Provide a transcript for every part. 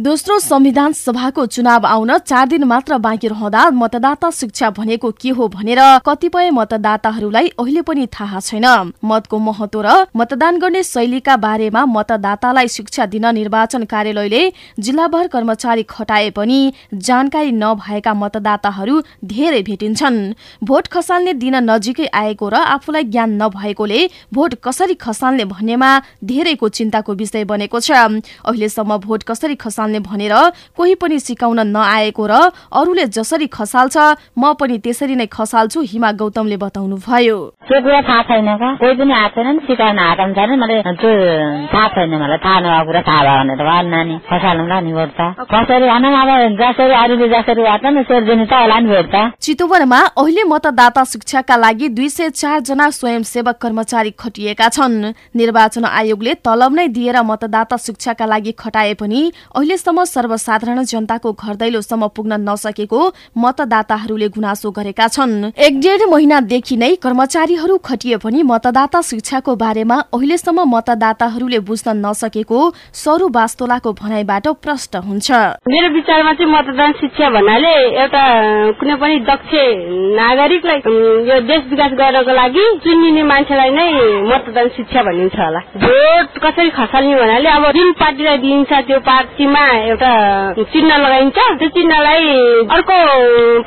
दोस्रो संविधान सभाको चुनाव आउन चार दिन मात्र बाँकी रहँदा मतदाता शिक्षा भनेको के हो भनेर कतिपय मतदाताहरूलाई अहिले पनि थाहा छैन। मतको महत्व र मतदान गर्ने शैलीका बारेमा मतदातालाई शिक्षा दिन निर्वाचन कार्यालयले जिल्लाभर कर्मचारी खटाए पनि जानकारी नभएका मतदाताहरू धेरै भेटिन्छन्। भोट खसाल्ने दिन नजिकै आएको र आफूलाई ज्ञान नभएकोले भोट कसरी खसाल्ने भन्नेमा धेरैको चिन्ताको विषय बनेको छ। अहिलेसम्म भोट कसरी खसाल्ने भनेर कोही पनि सिकाउन नआएको र अरूले जसरी खसाल्छ म पनि त्यसरी नै खसाल्छु हिमा गौतमले बताउनु भयो त्यो कुरा थाहा छैन कोही पनि आएको छैन सिकाउन आएको छैन मैले त्यो थाहा छैन मलाई थाहा नभएको कुरा थाहा भयो भने त भयो नानी खसाल्नुला नि भोट त कसरी भनौँ अब जसरी अरूले जसरी भए नि सेर्दिनु त होला नि भोट त चितवनमा अहिले मतदाता शिक्षाका लागि दुई सय चार जना स्वयंसेवक कर्मचारी खटिएका छन्। निर्वाचन आयोगले तलब नै दिएर मतदाता शिक्षाका लागि खटाए पनि अहिलेसम्म सर्वसाधारण जनताको घर दैलोसम्म पुग्न नसकेको मतदाताहरूले गुनासो गरेका छन्। एक डेढ महिनादेखि नै कर्मचारीहरू खटिए पनि मतदाता शिक्षाको बारेमा अहिलेसम्म मतदाताहरूले बुझ्न नसकेको सरू बास्तोलाको भनाइबाट प्रष्ट हुन्छ। मेरो विचारमा चाहिँ मतदान शिक्षा भन्नाले एउटा कुनै पनि दक्ष नागरिकलाई यो देश विकास गर्नको लागि चुनिने मान्छेलाई नै मतदान शिक्षा भनिन्छ होला। भोट कसरी खसाल्ने भन्नाले अब जुन पार्टीलाई दिइन्छ त्यो पार्टीमा एउटा चिन्ह लगाइन्छ। त्यो चिन्हलाई अर्को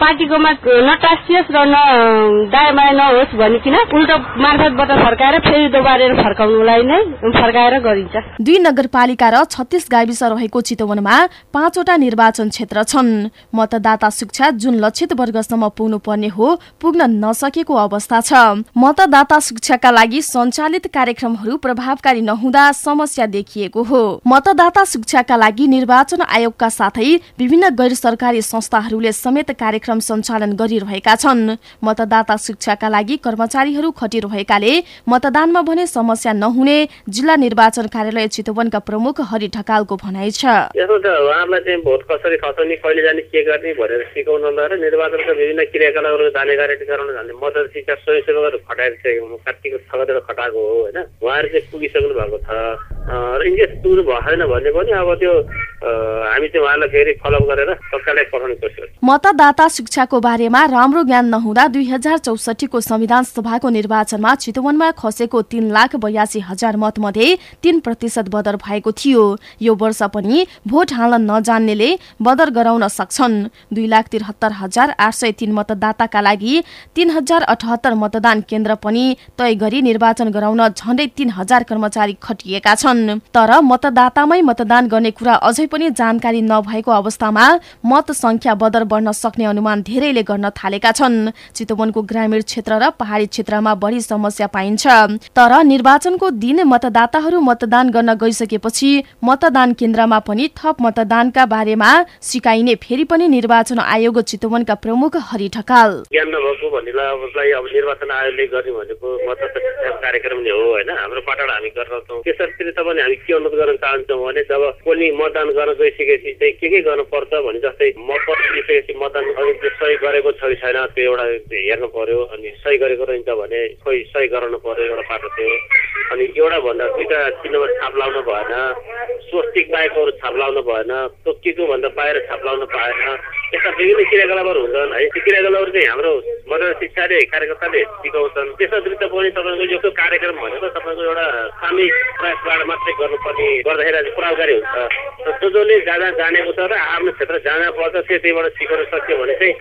पार्टीकोमा नटासियोस् र न दायाँ बायाँ नहोस् भनिकन उल्टो मार्फतबाट फर्काएर फेरि दोबारेर फर्काउनुलाई नै फर्काएर गरिन्छ। दुई नगरपालिका र छत्तीस गाविस रहेको चितवनमा पाँचवटा निर्वाचन क्षेत्र छन्। मतदाता शिक्षा जुन लक्षित वर्गसम्म पुग्नु पर्ने हो पुग्न नसकेको अवस्था छ। मतदाता शिक्षाका लागि सञ्चालित कार्यक्रमहरू प्रभावकारी नहुँदा समस्या देखिएको हो। मतदाता शिक्षाका लागि निर्वाचन आयोगका साथै विभिन्न गैर सरकारी संस्थाहरूले समेत कार्यक्रम सञ्चालन गरिरहेका छन्। मतदाता शिक्षाका लागि कर्मचारीहरू खटिरहेकाले मतदानमा भने समस्या नहुने जिल्ला निर्वाचन कार्यालय चितवनका प्रमुख हरि ढकालको भनाइ छ। खटाएको हो होइन? भएको छ। र भएको छैन भने पनि अब त्यो हामी चाहिँ उहाँलाई फेरि फलोअप गरेर तत्कालै पठाउने कोसिस मतदाता शिक्षाको बारेमा राम्रो ज्ञान नहुँदा दुई हजार चौसठीको संविधान सभाको निर्वाचनमा चितवनमा खसेको तीन लाख बयासी हजार मत मध्ये तीन प्रतिशत बदर भएको थियो। यो वर्ष पनि भोट हाल्न नजान्नेले बदर गराउन सक्छन्। दुई लाख त्रिहत्तर हजार आठ सय तीन मतदाताका लागि तीन हजार अठहत्तर मतदान केन्द्र पनि तय गरी निर्वाचन गराउन झण्डै तीन हजार कर्मचारी खटिएका छन्। तर मतदातामै मतदान गर्ने कुरा अझै पनि जानकारी नभएको अवस्थामा मत संख्या बदर बढ्न सक्ने अनुमान धेरैले गर्न थालेका छन्। चितवनको ग्रामीण क्षेत्र र पहाड़ी क्षेत्रमा बढ़ी समस्या पाइन्छ। तर निर्वाचनको दिन मतदाताहरू मतदान गर्न गइसकेपछि मतदान केन्द्रमा पनि थप मतदानका बारेमा सिकाइने फेरि पनि निर्वाचन आयोग चितवनका प्रमुख हरि ढकाल। निर्वाचन आयोगले गर्ने कार्यक्रम नै हो होइन? हाम्रो पाटोबाट हामी गर्छौँ त्यसरी पनि हामी के अनुरोध गर्न चाहन्छौँ भने जब कसले मतदान गर्न गइसकेपछि चाहिँ के के गर्नुपर्छ भने जस्तै मतपत्र दिइसकेपछि मतदान अघि त्यो सही गरेको छ कि छैन त्यो एउटा हेर्नु पर्यो अनि सही गरेको रहन्छ भने खोइ सही गराउनु पर्यो एउटा पाटो थियो अनि एउटा भन्दा दुईवटा चिन्हमा छाप लाउनु भएन स्वस्तिक बाहेकहरू छाप लाउनु भएन तोकिएको भन्दा बाहिर छाप लाउनु पाएन यस्ता विभिन्न क्रियाकलापहरू हुन्छन् है ती क्रियाकलापहरू चाहिँ हाम्रो मतदान शिक्षाले कार्यकर्ताले सिकाउँछन्। त्यसो विरुद्ध पनि तपाईँको यो कार्यक्रम भनेको तपाईँको एउटा सामूहिक प्रयासबाट मात्रै गर्नुपर्ने गर्दाखेरि प्रभावकारी हुन्छ। जो जसले जाँदा जानेको छ र आफ्नो क्षेत्र जान पर्छ त्यो त्यहीबाट सिकाउन सक्यो भने चाहिँ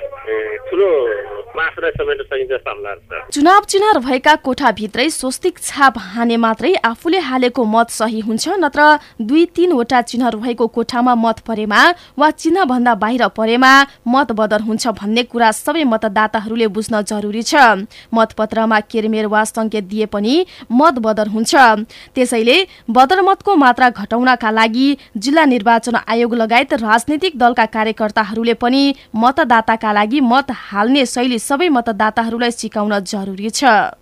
ठुलो जस्तो चुनाव चिन्ह रहेका कोठाभित्रै स्वस्तिक छाप हाने मात्रै आफूले हालेको मत सही हुन्छ नत्र दुई तीनवटा चिन्ह रहेको कोठामा मत परेमा वा चिन्ह भन्दा बाहिर परेमा मत बदर हुन्छ भन्ने कुरा सबै मतदाताहरूले बुझ्न जरुरी छ। मतपत्रमा केरमेर वा संकेत दिए पनि मत बदर हुन्छ। त्यसैले बदर मतको मात्रा घटाउनका लागि जिल्ला निर्वाचन आयोग लगायत राजनैतिक दलका कार्यकर्ताहरूले पनि मतदाताका लागि मत हाल्ने शैली सबै मतदाताहरूलाई सिकाउन जरुरी छ।